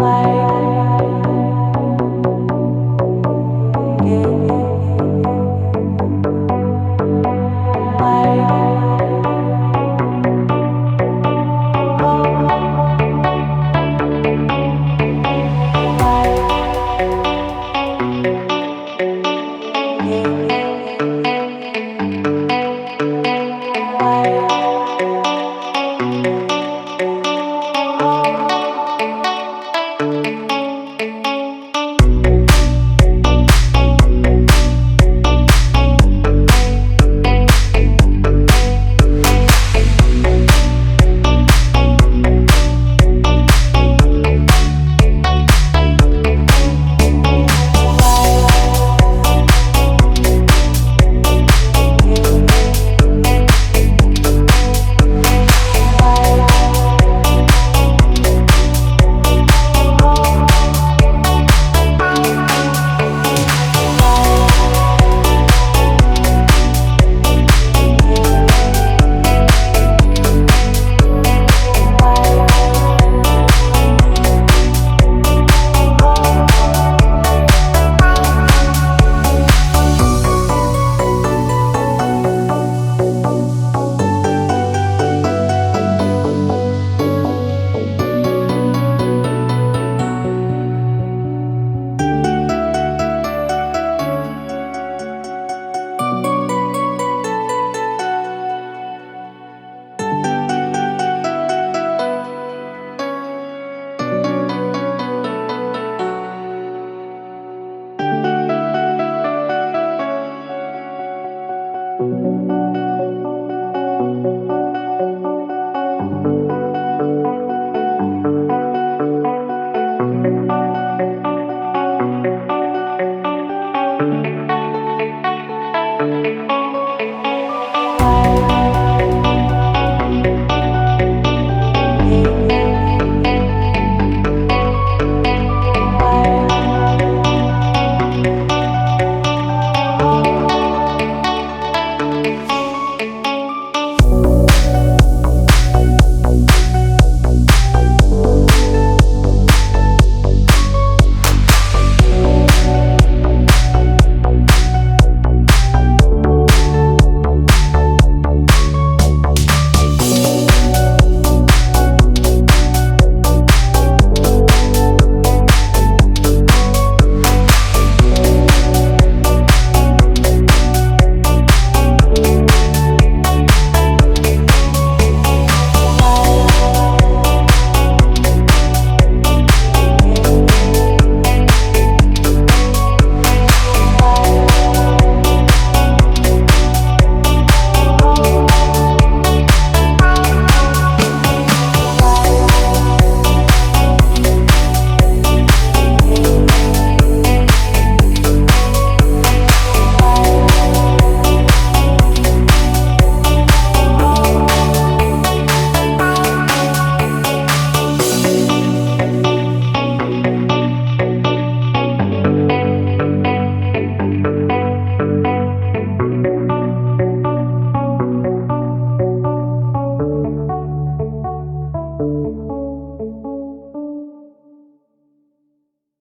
life.